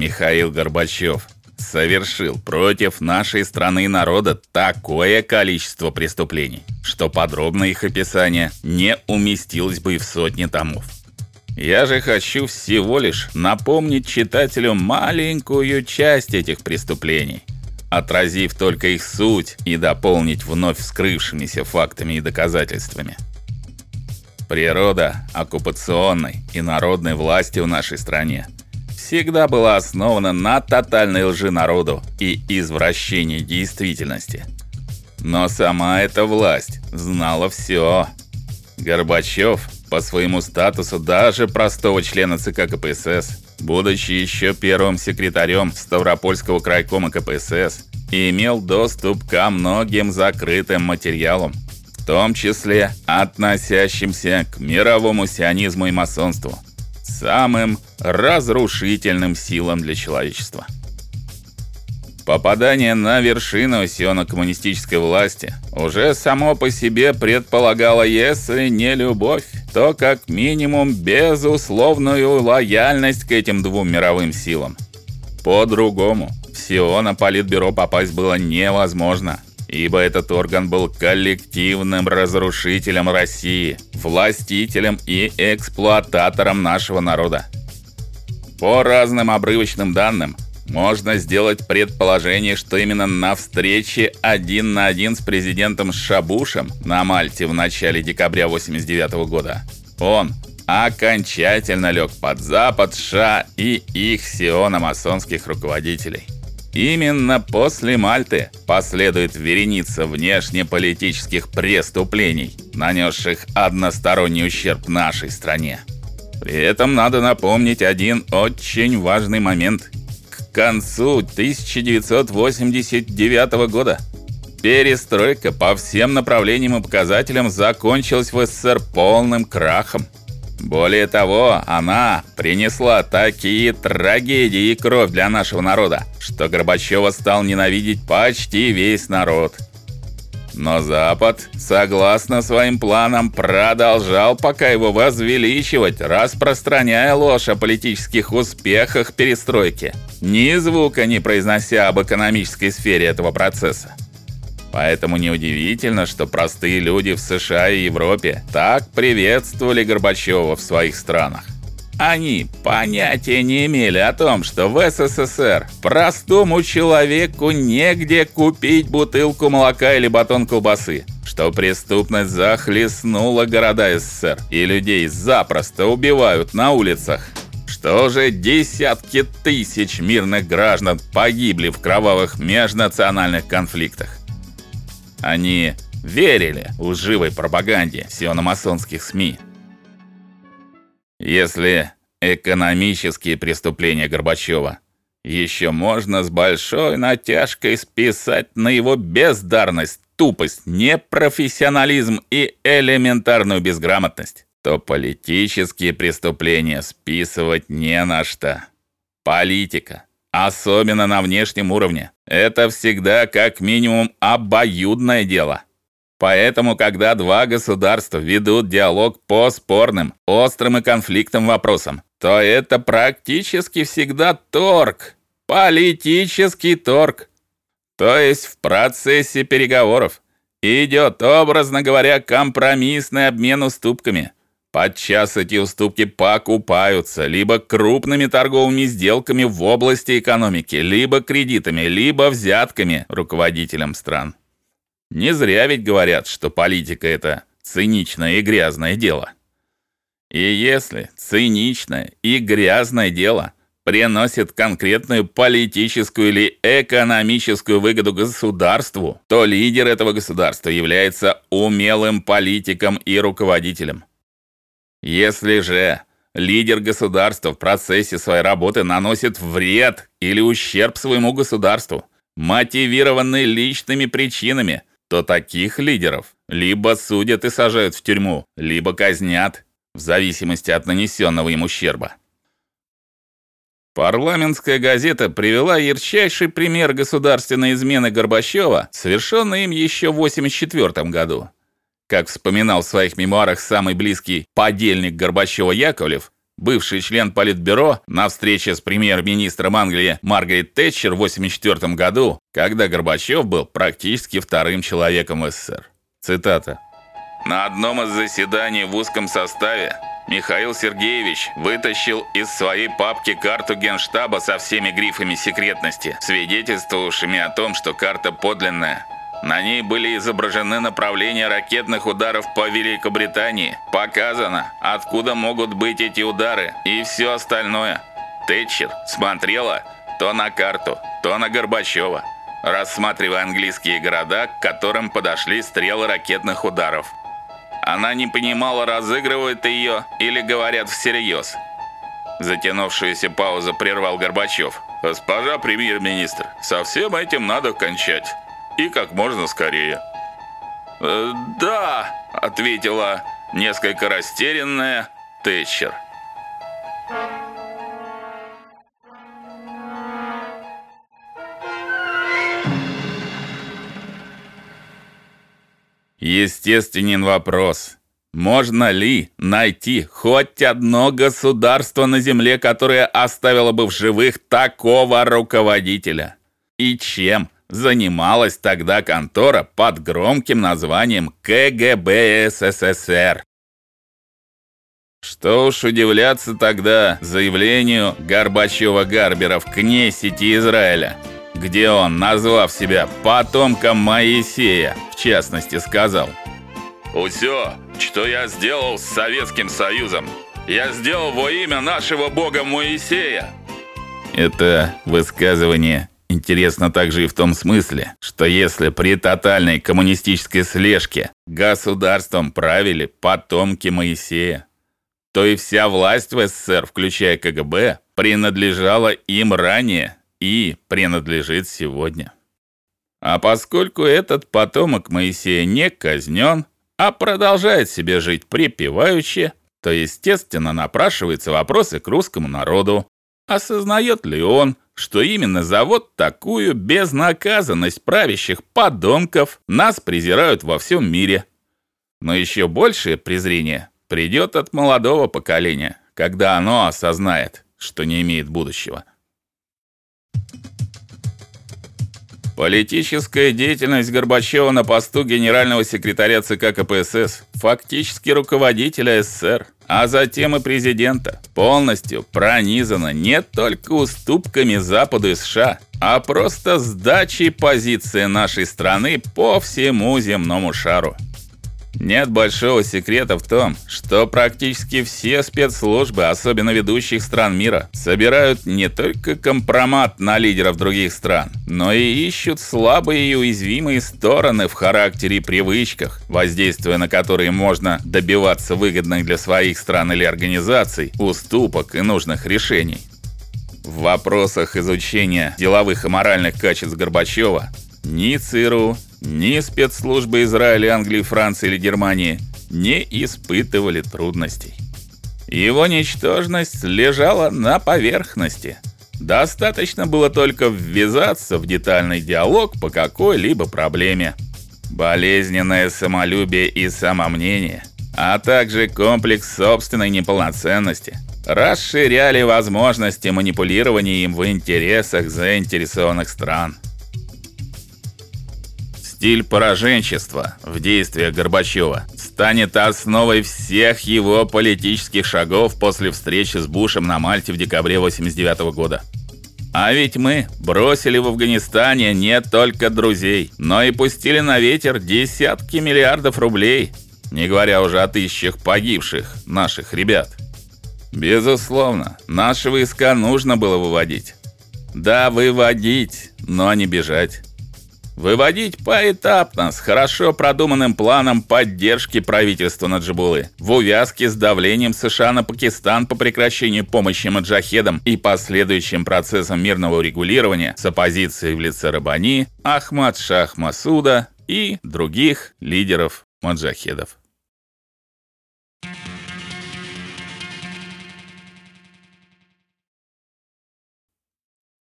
Михаил Горбачев совершил против нашей страны и народа такое количество преступлений, что подробно их описание не уместилось бы и в сотни томов. Я же хочу всего лишь напомнить читателю маленькую часть этих преступлений, отразив только их суть и дополнить вновь вскрывшимися фактами и доказательствами. Природа оккупационной и народной власти в нашей стране всегда была основана на тотальной лжи народу и извращении действительности. Но сама эта власть знала все. Горбачев по своему статусу даже простого члена ЦК КПСС, будучи еще первым секретарем Ставропольского крайкома КПСС, имел доступ ко многим закрытым материалам, в том числе относящимся к мировому сионизму и масонству, самым разрушительным силам для человечества. Попадание на вершину сионо-коммунистической власти уже само по себе предполагало, если не любовь, то как минимум безусловную лояльность к этим двум мировым силам. По-другому в Сиона-политбюро попасть было невозможно, ибо этот орган был коллективным разрушителем России, властителем и эксплуататором нашего народа. По разным обрывочным данным, можно сделать предположение, что именно на встрече один на один с президентом Шабушем на Мальте в начале декабря 89 года он окончательно лег под запад США и их сионо-масонских руководителей. Именно после Мальты последует вереница внешнеполитических преступлений, нанесших односторонний ущерб нашей стране. При этом надо напомнить один очень важный момент – к концу 1989 года перестройка по всем направлениям и показателям закончилась в СССР полным крахом. Более того, она принесла такие трагедии и кровь для нашего народа, что Горбачева стал ненавидеть почти весь народ. Но Запад, согласно своим планам, продолжал пока его возвеличивать, распространяя ложь о политических успехах перестройки, ни звука не произнося об экономической сфере этого процесса. Поэтому неудивительно, что простые люди в США и Европе так приветствовали Горбачева в своих странах. Они понятия не имели о том, что в СССР простому человеку негде купить бутылку молока или батон колбасы, что преступность захлестнула города СССР, и людей запросто убивают на улицах, что уже десятки тысяч мирных граждан погибли в кровавых межнациональных конфликтах. Они верили лживой пропаганде сиономасонских СМИ. Если экономические преступления Горбачева еще можно с большой натяжкой списать на его бездарность, тупость, непрофессионализм и элементарную безграмотность, то политические преступления списывать не на что. Политика, особенно на внешнем уровне, это всегда как минимум обоюдное дело. Поэтому, когда два государства ведут диалог по спорным, острым и конфликтным вопросам, то это практически всегда торг, политический торг. То есть в процессе переговоров идет, образно говоря, компромиссный обмен уступками. Подчас эти уступки покупаются либо крупными торговыми сделками в области экономики, либо кредитами, либо взятками руководителям стран. Не зря ведь говорят, что политика это циничное и грязное дело. И если циничное и грязное дело приносит конкретную политическую или экономическую выгоду государству, то лидер этого государства является умелым политиком и руководителем. Если же лидер государства в процессе своей работы наносит вред или ущерб своему государству, мотивированный личными причинами, то таких лидеров либо судят и сажают в тюрьму, либо казнят, в зависимости от нанесенного им ущерба. Парламентская газета привела ярчайший пример государственной измены Горбачева, совершенной им еще в 84 году. Как вспоминал в своих мемуарах самый близкий подельник Горбачева Яковлев, бывший член Политбюро, на встрече с премьер-министром Англии Маргарет Тэтчер в 1984 году, когда Горбачев был практически вторым человеком в СССР. Цитата. На одном из заседаний в узком составе Михаил Сергеевич вытащил из своей папки карту Генштаба со всеми грифами секретности, свидетельствовавшими о том, что карта подлинная. На ней были изображены направления ракетных ударов по Великобритании. Показано, откуда могут быть эти удары и все остальное. Тэтчер смотрела то на карту, то на Горбачева, рассматривая английские города, к которым подошли стрелы ракетных ударов. Она не понимала, разыгрывают ее или говорят всерьез. Затянувшуюся паузу прервал Горбачев. Госпожа премьер-министр, со всем этим надо кончать и как можно скорее. «Э, «Да», — ответила несколько растерянная Тэтчер. Естественен вопрос. Можно ли найти хоть одно государство на земле, которое оставило бы в живых такого руководителя? И чем занималась тогда контора под громким названием КГБ СССР. Что уж удивляться тогда заявлению Горбачева-Гарбера в Кнессете Израиля, где он, назвав себя потомком Моисея, в частности сказал: "Усё, что я сделал с Советским Союзом, я сделал во имя нашего бога Моисея". Это высказывание Интересно также и в том смысле, что если при тотальной коммунистической слежке государством правили потомки Моисея, то и вся власть в СССР, включая КГБ, принадлежала им ранее и принадлежит сегодня. А поскольку этот потомок Моисея не казнен, а продолжает себе жить припеваючи, то естественно напрашиваются вопросы к русскому народу. Осознает ли он, что именно за вот такую безнаказанность правящих подонков нас презирают во всем мире. Но еще большее презрение придет от молодого поколения, когда оно осознает, что не имеет будущего. Политическая деятельность Горбачева на посту генерального секретаря ЦК КПСС, фактически руководителя СССР, а затем и президента, полностью пронизана не только уступками Западу и США, а просто сдачей позиции нашей страны по всему земному шару. Нет большого секрета в том, что практически все спецслужбы, особенно ведущих стран мира, собирают не только компромат на лидеров других стран, но и ищут слабые и уязвимые стороны в характере и привычках, воздействуя на которые можно добиваться выгодных для своих стран или организаций уступок и нужных решений. В вопросах изучения деловых и моральных качеств Горбачева ни ЦРУ, ни спецслужбы Израиля, Англии, Франции или Германии не испытывали трудностей. Его ничтожность лежала на поверхности. Достаточно было только ввязаться в детальный диалог по какой-либо проблеме. Болезненное самолюбие и самомнение, а также комплекс собственной неполноценности расширяли возможности манипулирования им в интересах заинтересованных стран. Стиль пораженчества в действиях Горбачева станет основой всех его политических шагов после встречи с Бушем на Мальте в декабре 89 года. А ведь мы бросили в Афганистане не только друзей, но и пустили на ветер десятки миллиардов рублей, не говоря уже о тысячах погибших наших ребят. Безусловно, наши войска нужно было выводить. Да, выводить, но не бежать. Выводить поэтапно, с хорошо продуманным планом поддержки правительства Наджибулы, в увязке с давлением США на Пакистан по прекращению помощи маджахедам и последующим процессом мирного урегулирования с оппозицией в лице Рабани, Ахмад Шах Масуда и других лидеров маджахедов.